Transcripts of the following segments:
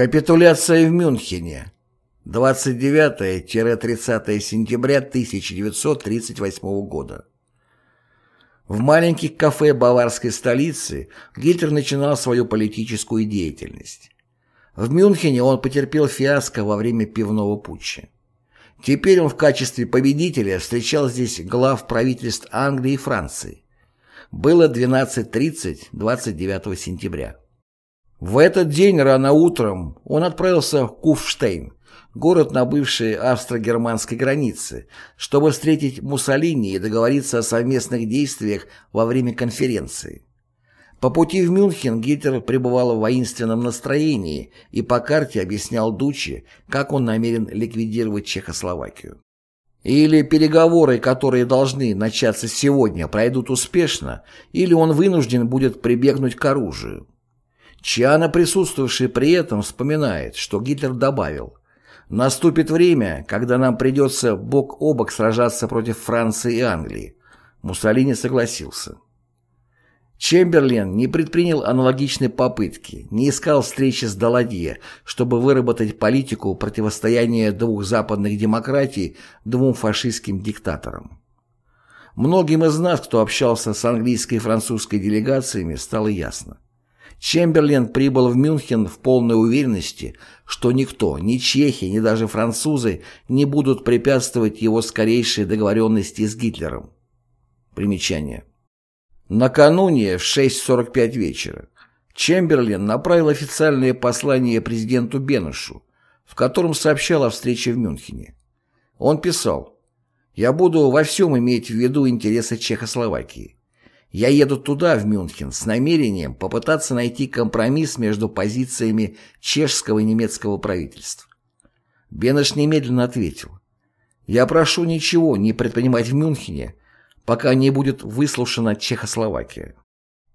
Капитуляция в Мюнхене. 29-30 сентября 1938 года. В маленьких кафе баварской столицы Гитлер начинал свою политическую деятельность. В Мюнхене он потерпел фиаско во время пивного путча. Теперь он в качестве победителя встречал здесь глав правительств Англии и Франции. Было 12.30 29 сентября. В этот день рано утром он отправился в Куфштейн, город на бывшей австро-германской границе, чтобы встретить Муссолини и договориться о совместных действиях во время конференции. По пути в Мюнхен Гитлер пребывал в воинственном настроении и по карте объяснял Дучи, как он намерен ликвидировать Чехословакию. Или переговоры, которые должны начаться сегодня, пройдут успешно, или он вынужден будет прибегнуть к оружию. Чиана, присутствовавший при этом, вспоминает, что Гитлер добавил «Наступит время, когда нам придется бок о бок сражаться против Франции и Англии». Муссолини согласился. Чемберлен не предпринял аналогичной попытки, не искал встречи с Даладье, чтобы выработать политику противостояния двух западных демократий двум фашистским диктаторам. Многим из нас, кто общался с английской и французской делегациями, стало ясно. Чемберлен прибыл в Мюнхен в полной уверенности, что никто, ни чехи, ни даже французы не будут препятствовать его скорейшей договоренности с Гитлером. Примечание. Накануне в 6.45 вечера Чемберлен направил официальное послание президенту Бенушу, в котором сообщал о встрече в Мюнхене. Он писал «Я буду во всем иметь в виду интересы Чехословакии. Я еду туда, в Мюнхен, с намерением попытаться найти компромисс между позициями чешского и немецкого правительств. Бенеш немедленно ответил. «Я прошу ничего не предпринимать в Мюнхене, пока не будет выслушана Чехословакия».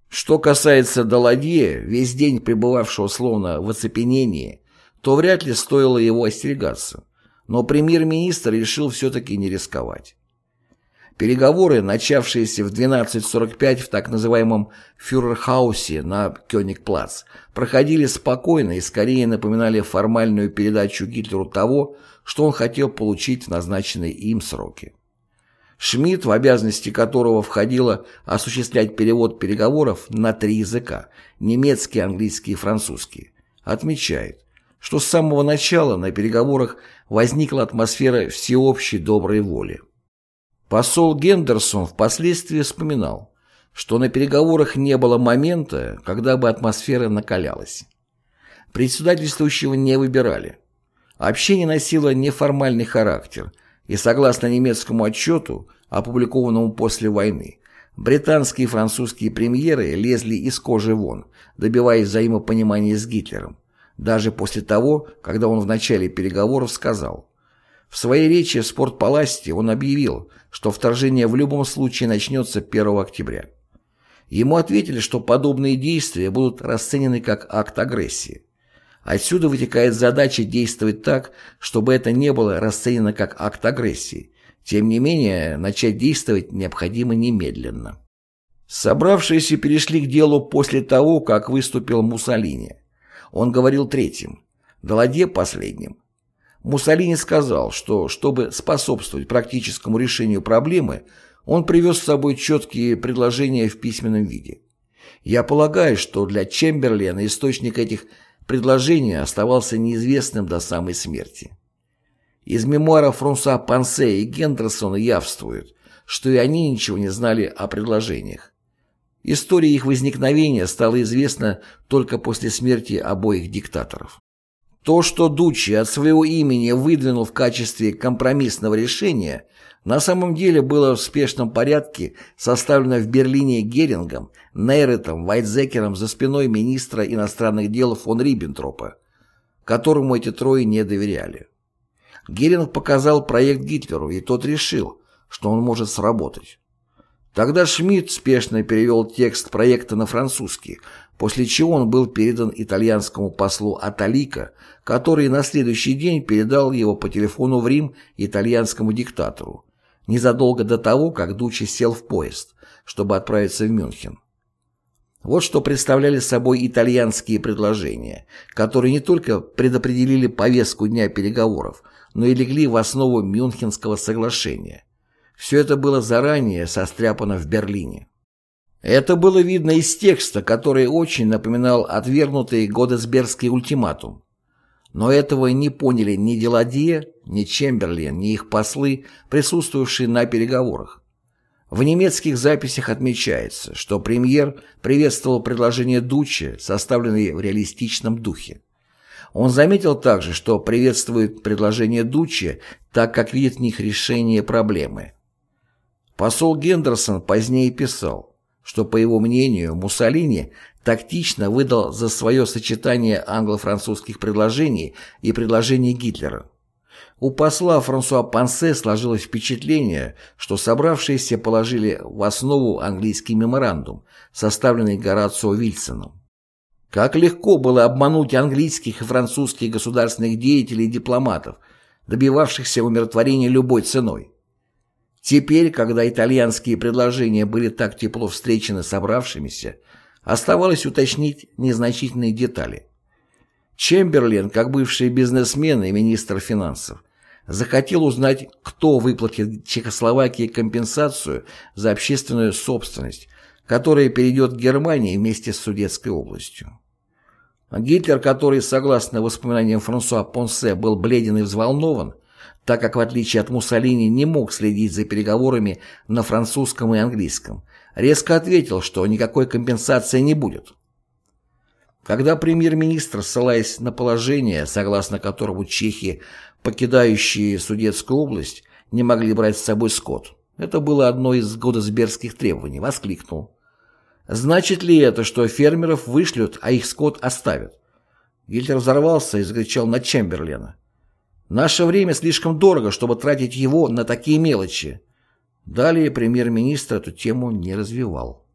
Что касается Даладье, весь день пребывавшего словно в оцепенении, то вряд ли стоило его остерегаться, но премьер-министр решил все-таки не рисковать. Переговоры, начавшиеся в 12.45 в так называемом фюрерхаусе на Кёнигплац, проходили спокойно и скорее напоминали формальную передачу Гитлеру того, что он хотел получить в назначенные им сроки. Шмидт, в обязанности которого входило осуществлять перевод переговоров на три языка – немецкий, английский и французский, отмечает, что с самого начала на переговорах возникла атмосфера всеобщей доброй воли. Посол Гендерсон впоследствии вспоминал, что на переговорах не было момента, когда бы атмосфера накалялась. Председательствующего не выбирали. Общение носило неформальный характер, и согласно немецкому отчету, опубликованному после войны, британские и французские премьеры лезли из кожи вон, добиваясь взаимопонимания с Гитлером, даже после того, когда он в начале переговоров сказал в своей речи в спортпаласте он объявил, что вторжение в любом случае начнется 1 октября. Ему ответили, что подобные действия будут расценены как акт агрессии. Отсюда вытекает задача действовать так, чтобы это не было расценено как акт агрессии. Тем не менее, начать действовать необходимо немедленно. Собравшиеся перешли к делу после того, как выступил Муссолини. Он говорил третьим, Даладье последним. Муссолини сказал, что, чтобы способствовать практическому решению проблемы, он привез с собой четкие предложения в письменном виде. Я полагаю, что для Чемберлена источник этих предложений оставался неизвестным до самой смерти. Из мемуаров Фрунса Пансе и Гендерсона явствует, что и они ничего не знали о предложениях. История их возникновения стала известна только после смерти обоих диктаторов. То, что Дуччи от своего имени выдвинул в качестве компромиссного решения, на самом деле было в спешном порядке составлено в Берлине Герингом, Нейретом, Вайтзекером за спиной министра иностранных дел фон Риббентропа, которому эти трое не доверяли. Геринг показал проект Гитлеру, и тот решил, что он может сработать. Тогда Шмидт спешно перевел текст проекта на французский, после чего он был передан итальянскому послу Аталика, который на следующий день передал его по телефону в Рим итальянскому диктатору, незадолго до того, как Дучи сел в поезд, чтобы отправиться в Мюнхен. Вот что представляли собой итальянские предложения, которые не только предопределили повестку дня переговоров, но и легли в основу Мюнхенского соглашения. Все это было заранее состряпано в Берлине. Это было видно из текста, который очень напоминал отвергнутый Годесбергский ультиматум. Но этого не поняли ни Деладье, ни Чемберлен, ни их послы, присутствовавшие на переговорах. В немецких записях отмечается, что премьер приветствовал предложение Дуччи, составленное в реалистичном духе. Он заметил также, что приветствует предложение Дуччи, так как видит в них решение проблемы. Посол Гендерсон позднее писал, что, по его мнению, Муссолини тактично выдал за свое сочетание англо-французских предложений и предложений Гитлера. У посла Франсуа Пансе сложилось впечатление, что собравшиеся положили в основу английский меморандум, составленный Горацио Вильсоном. Как легко было обмануть английских и французских государственных деятелей и дипломатов, добивавшихся умиротворения любой ценой. Теперь, когда итальянские предложения были так тепло встречены собравшимися, оставалось уточнить незначительные детали. Чемберлен, как бывший бизнесмен и министр финансов, захотел узнать, кто выплатит Чехословакии компенсацию за общественную собственность, которая перейдет к Германии вместе с Судетской областью. Гитлер, который, согласно воспоминаниям Франсуа Понсе, был бледен и взволнован, так как, в отличие от Муссолини, не мог следить за переговорами на французском и английском, резко ответил, что никакой компенсации не будет. Когда премьер-министр, ссылаясь на положение, согласно которому чехи, покидающие Судетскую область, не могли брать с собой скот, это было одно из годосбергских требований, воскликнул. Значит ли это, что фермеров вышлют, а их скот оставят? Гитлер взорвался и закричал на Чемберлена. Наше время слишком дорого, чтобы тратить его на такие мелочи. Далее премьер-министр эту тему не развивал.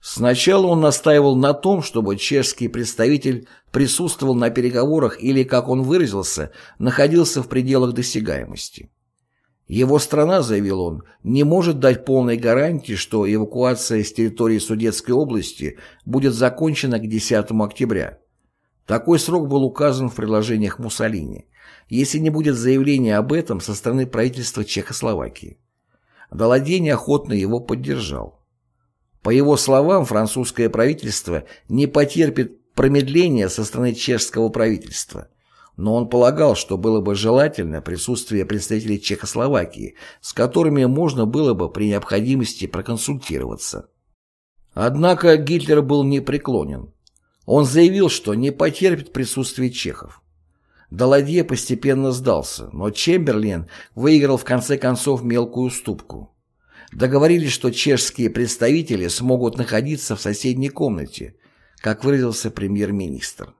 Сначала он настаивал на том, чтобы чешский представитель присутствовал на переговорах или, как он выразился, находился в пределах досягаемости. Его страна, заявил он, не может дать полной гарантии, что эвакуация с территории Судетской области будет закончена к 10 октября. Такой срок был указан в предложениях Муссолини если не будет заявления об этом со стороны правительства Чехословакии. Даладей неохотно его поддержал. По его словам, французское правительство не потерпит промедления со стороны чешского правительства, но он полагал, что было бы желательно присутствие представителей Чехословакии, с которыми можно было бы при необходимости проконсультироваться. Однако Гитлер был непреклонен. Он заявил, что не потерпит присутствие чехов. Даладье постепенно сдался, но Чемберлен выиграл в конце концов мелкую уступку. Договорились, что чешские представители смогут находиться в соседней комнате, как выразился премьер-министр.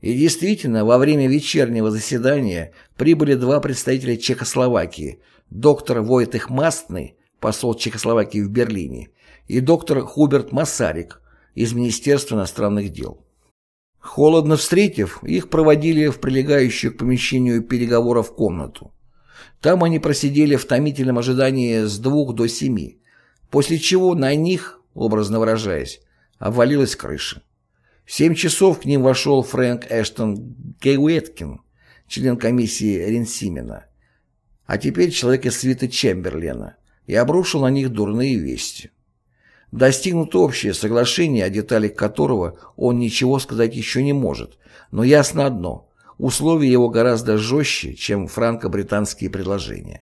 И действительно, во время вечернего заседания прибыли два представителя Чехословакии, доктор Войтых Мастный, посол Чехословакии в Берлине, и доктор Хуберт Масарик из Министерства иностранных дел. Холодно встретив, их проводили в прилегающую к помещению переговоров комнату. Там они просидели в томительном ожидании с двух до семи, после чего на них, образно выражаясь, обвалилась крыша. В семь часов к ним вошел Фрэнк Эштон Гейуэткин, член комиссии Ренсимена, а теперь человек из свита Чемберлена, и обрушил на них дурные вести. Достигнуто общее соглашение, о деталях которого он ничего сказать еще не может, но ясно одно – условия его гораздо жестче, чем франко-британские предложения.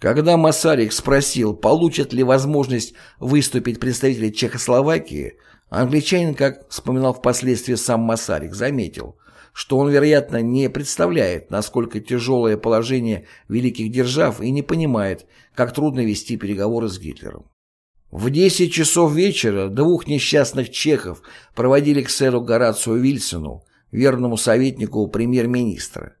Когда Масарик спросил, получат ли возможность выступить представители Чехословакии, англичанин, как вспоминал впоследствии сам Масарик, заметил, что он, вероятно, не представляет, насколько тяжелое положение великих держав и не понимает, как трудно вести переговоры с Гитлером. В 10 часов вечера двух несчастных чехов проводили к сэру Горацио Вильсону, верному советнику премьер-министра.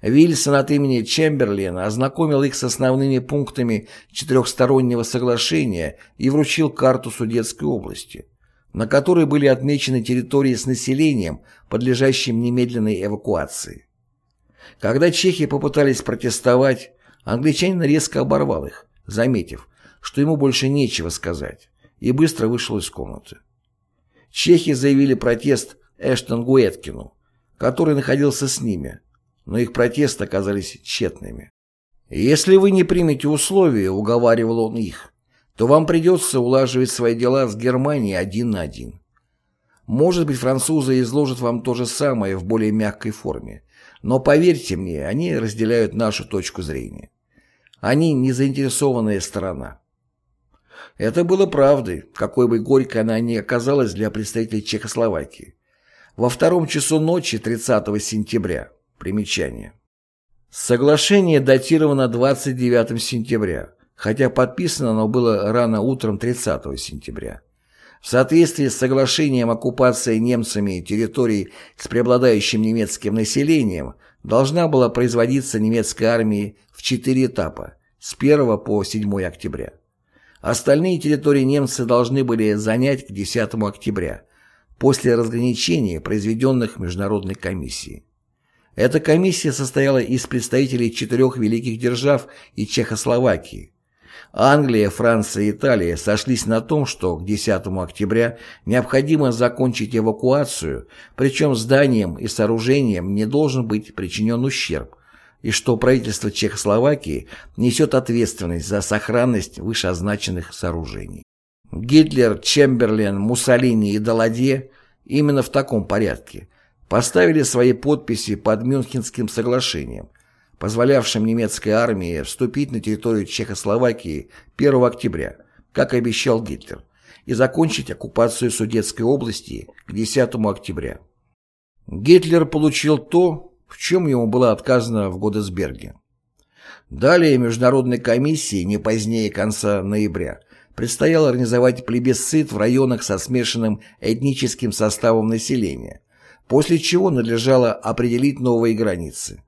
Вильсон от имени Чемберлена ознакомил их с основными пунктами четырехстороннего соглашения и вручил карту Судетской области, на которой были отмечены территории с населением, подлежащим немедленной эвакуации. Когда чехи попытались протестовать, англичанин резко оборвал их, заметив, что ему больше нечего сказать, и быстро вышел из комнаты. Чехи заявили протест Эштон Гуэткину, который находился с ними, но их протесты оказались тщетными. «Если вы не примете условия», — уговаривал он их, то вам придется улаживать свои дела с Германией один на один. Может быть, французы изложат вам то же самое в более мягкой форме, но поверьте мне, они разделяют нашу точку зрения. Они не заинтересованная сторона. Это было правдой, какой бы горькой она ни оказалась для представителей Чехословакии. Во втором часу ночи 30 сентября. Примечание. Соглашение датировано 29 сентября хотя подписано оно было рано утром 30 сентября. В соответствии с соглашением оккупация немцами территорий с преобладающим немецким населением должна была производиться немецкой армией в четыре этапа с 1 по 7 октября. Остальные территории немцы должны были занять к 10 октября, после разграничения, произведенных Международной комиссией. Эта комиссия состояла из представителей четырех великих держав и Чехословакии, Англия, Франция и Италия сошлись на том, что к 10 октября необходимо закончить эвакуацию, причем зданиям и сооружениям не должен быть причинен ущерб, и что правительство Чехословакии несет ответственность за сохранность вышеозначенных сооружений. Гитлер, Чемберлен, Муссолини и Даладье именно в таком порядке поставили свои подписи под Мюнхенским соглашением, позволявшим немецкой армии вступить на территорию Чехословакии 1 октября, как обещал Гитлер, и закончить оккупацию Судетской области к 10 октября. Гитлер получил то, в чем ему было отказано в Годесберге. Далее Международной комиссии не позднее конца ноября предстояло организовать плебисцит в районах со смешанным этническим составом населения, после чего надлежало определить новые границы.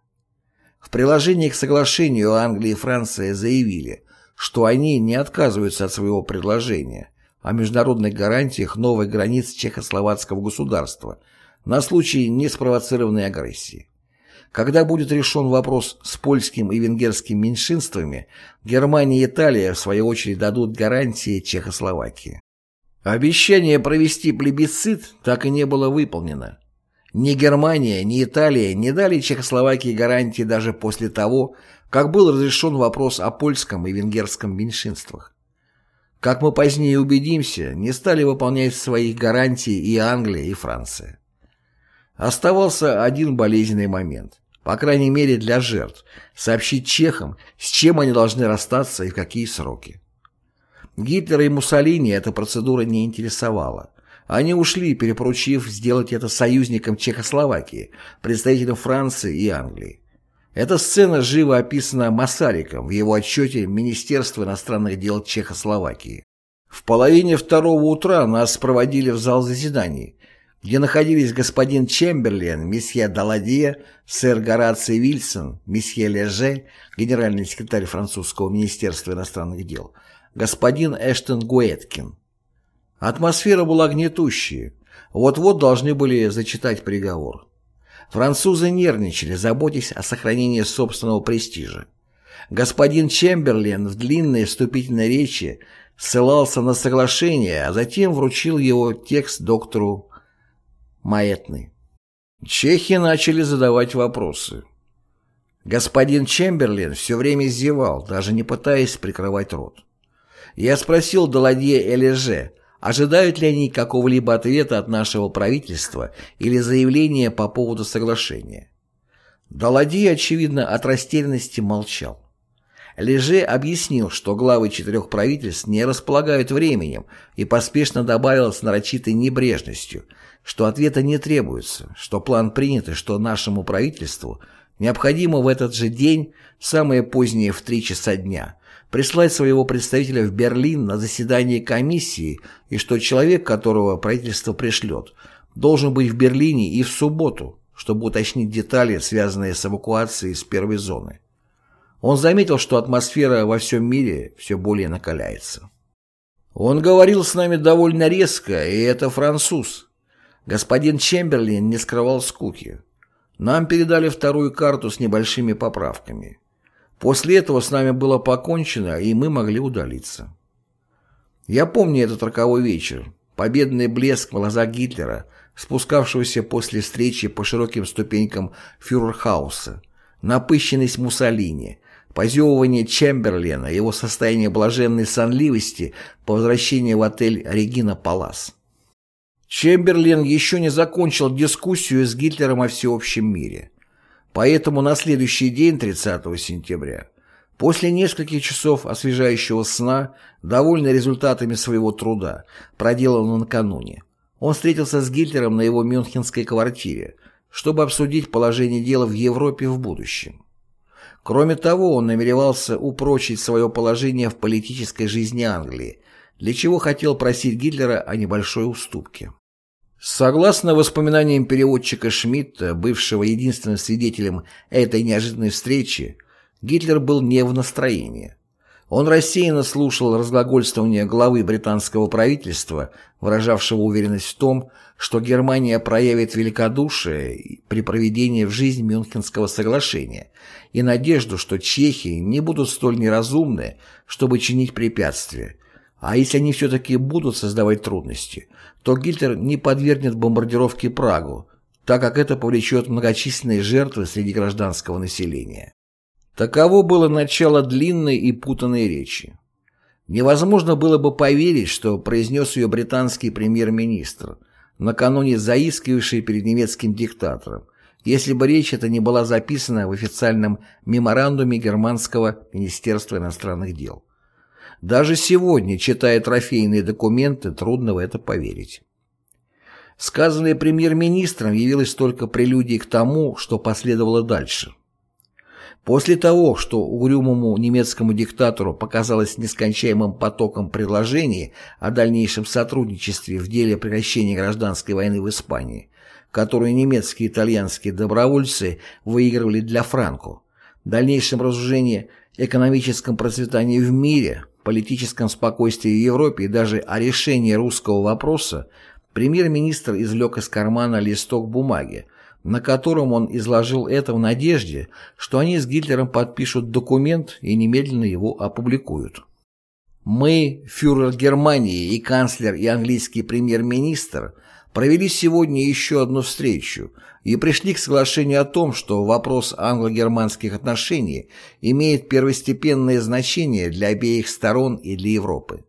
В приложении к соглашению Англия и Франция заявили, что они не отказываются от своего предложения о международных гарантиях новых границ чехословацкого государства на случай неспровоцированной агрессии. Когда будет решен вопрос с польским и венгерским меньшинствами, Германия и Италия в свою очередь дадут гарантии Чехословакии. Обещание провести плебисцит так и не было выполнено. Ни Германия, ни Италия не дали Чехословакии гарантии даже после того, как был разрешен вопрос о польском и венгерском меньшинствах. Как мы позднее убедимся, не стали выполнять своих гарантий и Англия, и Франция. Оставался один болезненный момент, по крайней мере для жертв, сообщить чехам, с чем они должны расстаться и в какие сроки. Гитлера и Муссолини эта процедура не интересовала. Они ушли, перепоручив сделать это союзникам Чехословакии, представителям Франции и Англии. Эта сцена живо описана Масариком в его отчете Министерства иностранных дел Чехословакии. В половине второго утра нас проводили в зал заседаний, где находились господин Чемберлен, месье Даладье, сэр Гораций Вильсон, месье Леже, генеральный секретарь французского министерства иностранных дел, господин Эштон Гуэткин, Атмосфера была гнетущая. Вот-вот должны были зачитать приговор. Французы нервничали, заботясь о сохранении собственного престижа. Господин Чемберлен в длинной вступительной речи ссылался на соглашение, а затем вручил его текст доктору Маэтны. Чехи начали задавать вопросы. Господин Чемберлен все время зевал, даже не пытаясь прикрывать рот. Я спросил Даладье Элеже, Ожидают ли они какого-либо ответа от нашего правительства или заявления по поводу соглашения? Далади, очевидно, от растерянности молчал. Леже объяснил, что главы четырех правительств не располагают временем и поспешно добавил с нарочитой небрежностью, что ответа не требуется, что план принят и что нашему правительству необходимо в этот же день, самое позднее в три часа дня, прислать своего представителя в Берлин на заседание комиссии и что человек, которого правительство пришлет, должен быть в Берлине и в субботу, чтобы уточнить детали, связанные с эвакуацией из первой зоны. Он заметил, что атмосфера во всем мире все более накаляется. Он говорил с нами довольно резко, и это француз. Господин Чемберлин не скрывал скуки. Нам передали вторую карту с небольшими поправками. После этого с нами было покончено, и мы могли удалиться. Я помню этот роковой вечер. победный блеск в глазах Гитлера, спускавшегося после встречи по широким ступенькам фюрерхауса, напыщенность Муссолини, позевывание Чемберлена, его состояние блаженной сонливости по возвращении в отель «Регина Палас». Чемберлен еще не закончил дискуссию с Гитлером о всеобщем мире. Поэтому на следующий день, 30 сентября, после нескольких часов освежающего сна, довольный результатами своего труда, проделанного накануне, он встретился с Гитлером на его мюнхенской квартире, чтобы обсудить положение дела в Европе в будущем. Кроме того, он намеревался упрочить свое положение в политической жизни Англии, для чего хотел просить Гитлера о небольшой уступке. Согласно воспоминаниям переводчика Шмидта, бывшего единственным свидетелем этой неожиданной встречи, Гитлер был не в настроении. Он рассеянно слушал разглагольствование главы британского правительства, выражавшего уверенность в том, что Германия проявит великодушие при проведении в жизнь Мюнхенского соглашения и надежду, что чехи не будут столь неразумны, чтобы чинить препятствия, а если они все-таки будут создавать трудности, то Гитлер не подвергнет бомбардировке Прагу, так как это повлечет многочисленные жертвы среди гражданского населения. Таково было начало длинной и путанной речи. Невозможно было бы поверить, что произнес ее британский премьер-министр, накануне заискивавший перед немецким диктатором, если бы речь эта не была записана в официальном меморандуме Германского министерства иностранных дел. Даже сегодня, читая трофейные документы, трудно в это поверить. Сказанное премьер-министром явилось только прелюдией к тому, что последовало дальше. После того, что угрюмому немецкому диктатору показалось нескончаемым потоком предложений о дальнейшем сотрудничестве в деле прекращения гражданской войны в Испании, которую немецкие и итальянские добровольцы выигрывали для Франко, дальнейшем разоружении экономическом процветании в мире, политическом спокойствии в Европе и даже о решении русского вопроса, премьер-министр извлек из кармана листок бумаги, на котором он изложил это в надежде, что они с Гитлером подпишут документ и немедленно его опубликуют. Мы, фюрер Германии и канцлер и английский премьер-министр, провели сегодня еще одну встречу и пришли к соглашению о том, что вопрос англо-германских отношений имеет первостепенное значение для обеих сторон и для Европы.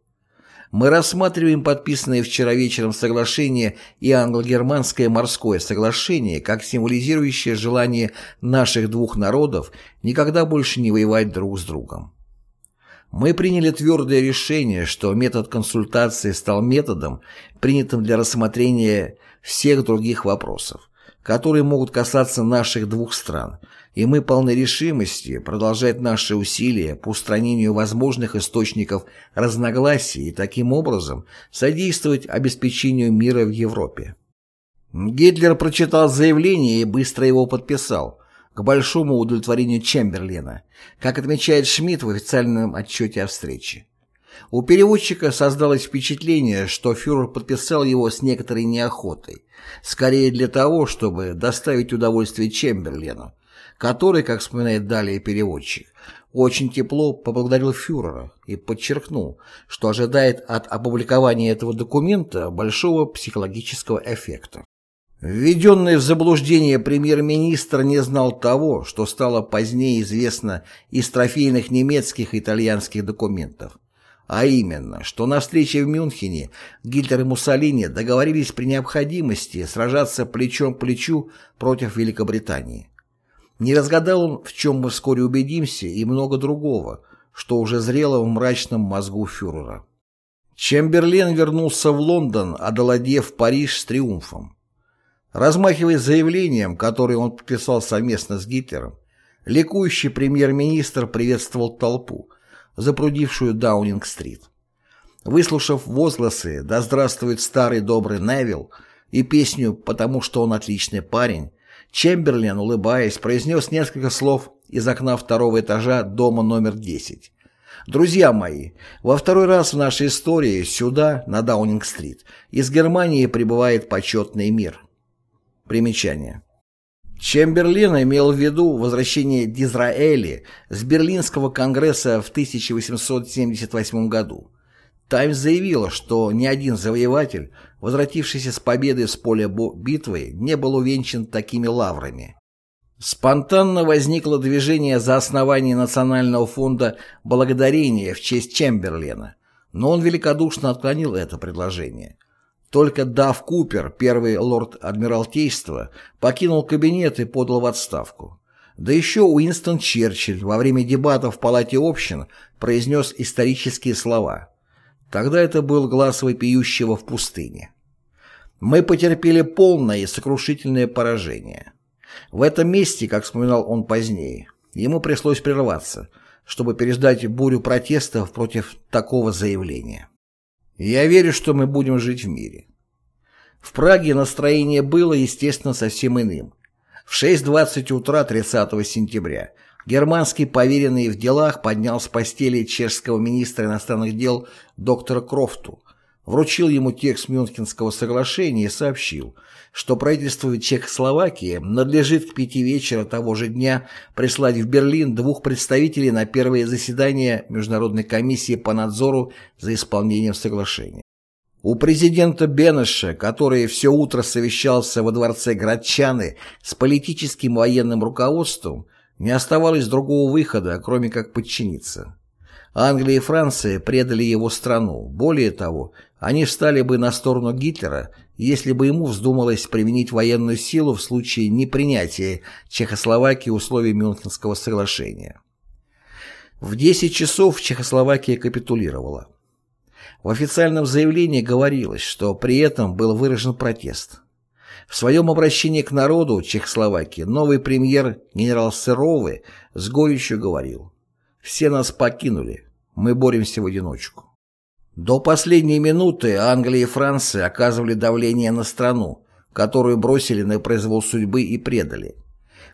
Мы рассматриваем подписанное вчера вечером соглашение и англо-германское морское соглашение как символизирующее желание наших двух народов никогда больше не воевать друг с другом. Мы приняли твердое решение, что метод консультации стал методом, принятым для рассмотрения всех других вопросов, которые могут касаться наших двух стран, и мы полны решимости продолжать наши усилия по устранению возможных источников разногласий и таким образом содействовать обеспечению мира в Европе. Гитлер прочитал заявление и быстро его подписал, к большому удовлетворению Чемберлена, как отмечает Шмидт в официальном отчете о встрече. У переводчика создалось впечатление, что фюрер подписал его с некоторой неохотой, скорее для того, чтобы доставить удовольствие Чемберлену, который, как вспоминает далее переводчик, очень тепло поблагодарил фюрера и подчеркнул, что ожидает от опубликования этого документа большого психологического эффекта. Введенный в заблуждение премьер-министр не знал того, что стало позднее известно из трофейных немецких и итальянских документов, а именно, что на встрече в Мюнхене Гитлер и Муссолини договорились при необходимости сражаться плечом к плечу против Великобритании. Не разгадал он, в чем мы вскоре убедимся, и много другого, что уже зрело в мрачном мозгу фюрера. Чемберлен вернулся в Лондон, одолодев Париж с триумфом. Размахивая заявлением, которое он подписал совместно с Гитлером, ликующий премьер-министр приветствовал толпу, запрудившую Даунинг-стрит. Выслушав возгласы «Да здравствует старый добрый Невилл» и песню «Потому что он отличный парень», Чемберлен, улыбаясь, произнес несколько слов из окна второго этажа дома номер 10. «Друзья мои, во второй раз в нашей истории сюда, на Даунинг-стрит, из Германии прибывает почетный мир». Примечание. Чемберлен имел в виду возвращение Дизраэли с Берлинского конгресса в 1878 году. Таймс заявила, что ни один завоеватель, возвратившийся с победой с поля битвы, не был увенчан такими лаврами. Спонтанно возникло движение за основание Национального фонда благодарения в честь Чемберлена, но он великодушно отклонил это предложение. Только Дав Купер, первый лорд Адмиралтейства, покинул кабинет и подал в отставку. Да еще Уинстон Черчилль во время дебатов в Палате общин произнес исторические слова. Тогда это был глаз вопиющего в пустыне. Мы потерпели полное и сокрушительное поражение. В этом месте, как вспоминал он позднее, ему пришлось прерваться, чтобы переждать бурю протестов против такого заявления. Я верю, что мы будем жить в мире. В Праге настроение было, естественно, совсем иным. В 6.20 утра 30 сентября германский поверенный в делах поднял с постели чешского министра иностранных дел доктора Крофту, вручил ему текст Мюнхенского соглашения и сообщил, что правительству Чехословакии надлежит к пяти вечера того же дня прислать в Берлин двух представителей на первое заседание Международной комиссии по надзору за исполнением соглашения. У президента Бенеша, который все утро совещался во дворце Градчаны с политическим военным руководством, не оставалось другого выхода, кроме как подчиниться. Англия и Франция предали его страну. Более того, они встали бы на сторону Гитлера, если бы ему вздумалось применить военную силу в случае непринятия Чехословакии условий Мюнхенского соглашения. В 10 часов Чехословакия капитулировала. В официальном заявлении говорилось, что при этом был выражен протест. В своем обращении к народу Чехословакии новый премьер генерал Сыровы с горечью говорил «Все нас покинули, мы боремся в одиночку». До последней минуты Англия и Франция оказывали давление на страну, которую бросили на произвол судьбы и предали.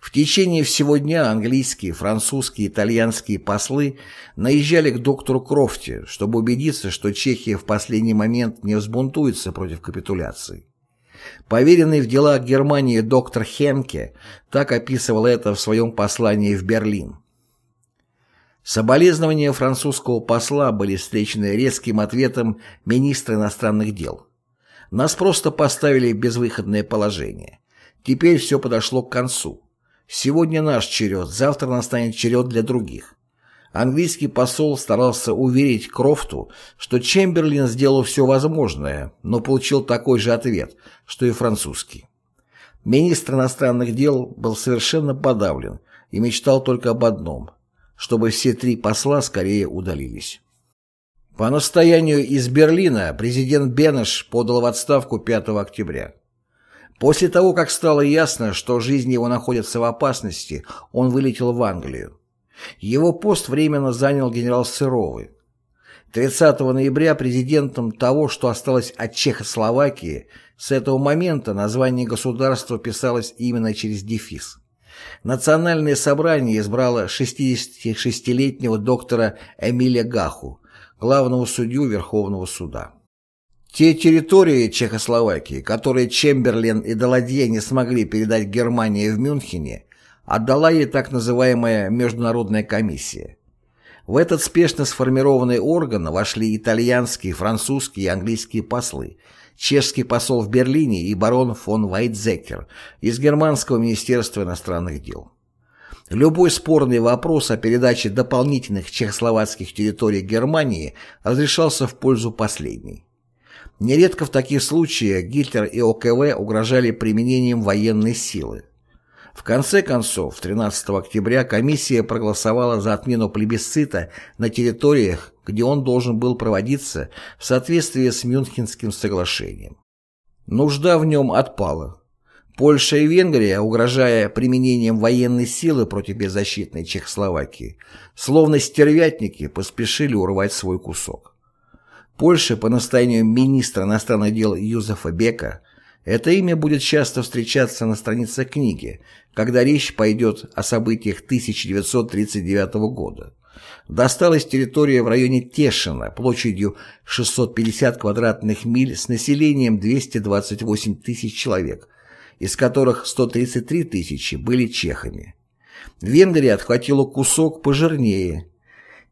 В течение всего дня английские, французские, итальянские послы наезжали к доктору Крофте, чтобы убедиться, что Чехия в последний момент не взбунтуется против капитуляции. Поверенный в делах Германии доктор Хенке так описывал это в своем послании в Берлин. Соболезнования французского посла были встречены резким ответом министра иностранных дел. Нас просто поставили в безвыходное положение. Теперь все подошло к концу. Сегодня наш черед, завтра настанет черед для других. Английский посол старался уверить Крофту, что Чемберлин сделал все возможное, но получил такой же ответ, что и французский. Министр иностранных дел был совершенно подавлен и мечтал только об одном – чтобы все три посла скорее удалились. По настоянию из Берлина президент Бенеш подал в отставку 5 октября. После того, как стало ясно, что жизнь его находится в опасности, он вылетел в Англию. Его пост временно занял генерал Сыровый. 30 ноября президентом того, что осталось от Чехословакии, с этого момента название государства писалось именно через дефис. Национальное собрание избрало 66-летнего доктора Эмиля Гаху, главного судью Верховного суда. Те территории Чехословакии, которые Чемберлен и Даладье не смогли передать Германии в Мюнхене, отдала ей так называемая Международная комиссия. В этот спешно сформированный орган вошли итальянские, французские и английские послы, чешский посол в Берлине и барон фон Вайтзекер из Германского министерства иностранных дел. Любой спорный вопрос о передаче дополнительных чехословацких территорий Германии разрешался в пользу последней. Нередко в таких случаях Гитлер и ОКВ угрожали применением военной силы. В конце концов, 13 октября комиссия проголосовала за отмену плебисцита на территориях, где он должен был проводиться в соответствии с Мюнхенским соглашением. Нужда в нем отпала. Польша и Венгрия, угрожая применением военной силы против беззащитной Чехословакии, словно стервятники поспешили урвать свой кусок. Польша по настоянию министра иностранных дел Юзефа Бека это имя будет часто встречаться на страницах книги, когда речь пойдет о событиях 1939 года. Досталась территория в районе Тешина площадью 650 квадратных миль с населением 228 тысяч человек, из которых 133 тысячи были чехами. Венгрия отхватила кусок пожирнее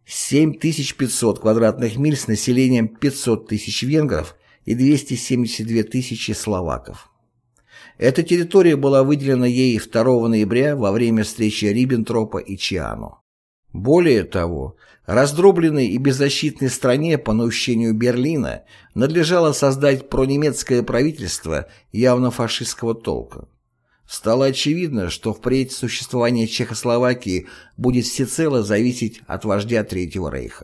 7500 квадратных миль с населением 500 тысяч венгров и 272 тысячи словаков. Эта территория была выделена ей 2 ноября во время встречи Риббентропа и Чиану. Более того, раздробленной и беззащитной стране по наущению Берлина надлежало создать пронемецкое правительство явно фашистского толка. Стало очевидно, что впредь существование Чехословакии будет всецело зависеть от вождя Третьего Рейха.